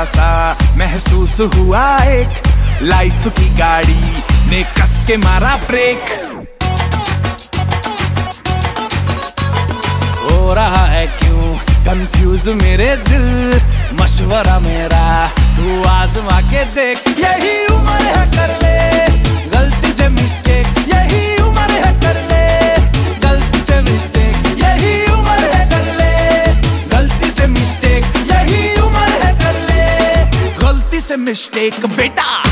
थोड़ा सा महसूस हुआ एक लाइफ की गाड़ी ने कस के मारा ब्रेक। हो रहा है क्यों कंफ्यूज मेरे दिल? मशवरा मेरा, तू आजमा के देख। यही उम्र है कर ले। मिस्टेक, बेटा।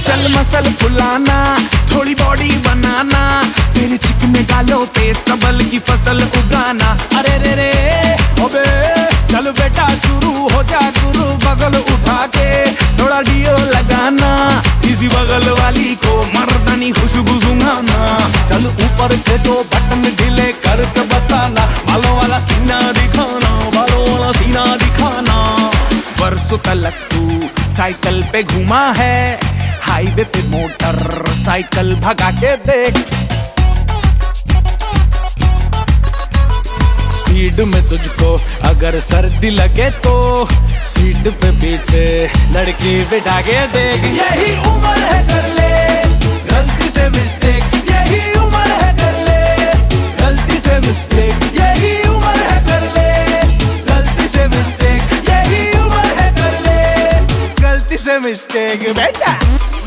चल मसल फुलाना, थोड़ी बॉडी बनाना, तेरे चिकने डालो पे स्टबल की फ़सल उगाना। अरे रे रे, अबे, चल बेटा, शुरू हो जा। ऊपर के दो बटन ढीले करके बताना। बालों वाला सीना दिखाना, बालों वाला सीना दिखाना। बरसों तलक तू साइकिल पे घुमा है, हाईवे पे मोटर साइकिल भगा के देख। स्पीड में तुझको अगर सर्दी लगे तो सीट पे पीछे लड़की बिठा के देख। यही उम्र है कर ले। मिस्टेक यही उम्र